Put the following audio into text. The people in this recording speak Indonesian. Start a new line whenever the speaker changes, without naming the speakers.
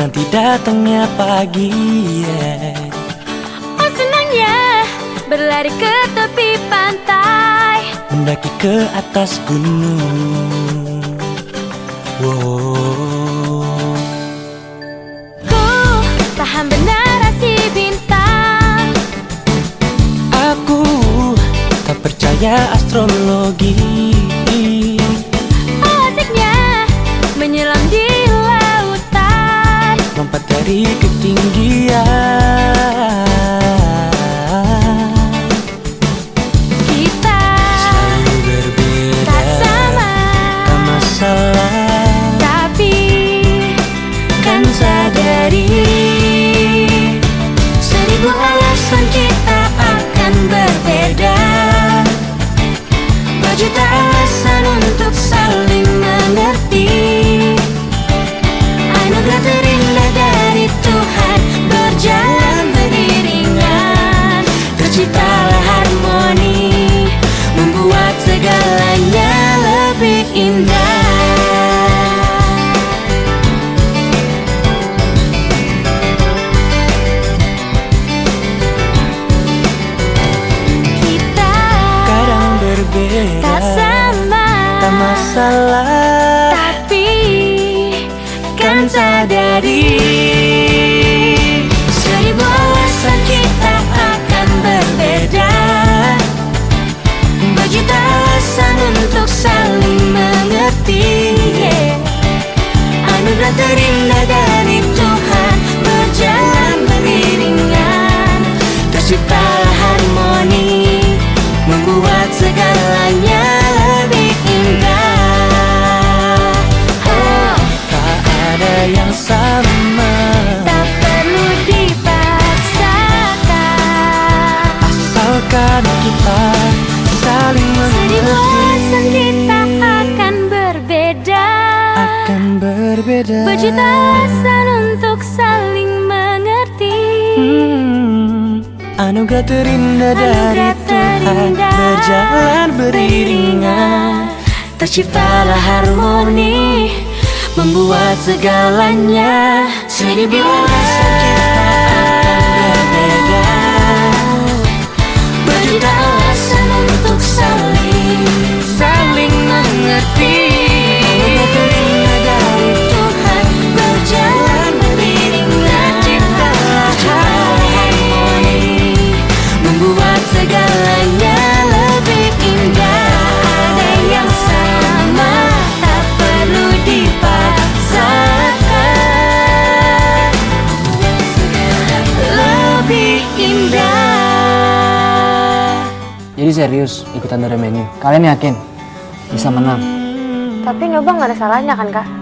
Menanti datangnya pagi yeah.
Oh senangnya berlari ke tepi pantai.
Mendaki ke atas gunung. Wow.
Ku paham benar si bintang.
Aku tak percaya astrologi dari ketinggian
Tak
masalah
Tapi kan sadari. Seribu alasan kita akan berbeda. Berjuta alasan untuk saling mengerti. Yeah. Anugerah terindah dari Tuhan berbeda. Berjuta alasan untuk saling mengerti.
Hmm, Anugerah terindah dari Tuhan Berjalan beriringan.
Terciptalah harmoni Membuat segalanya. Seribu alasan
Jadi serius ikutan dari menu. Kalian yakin bisa menang?
Tapi nyoba nggak ada salahnya kan kak?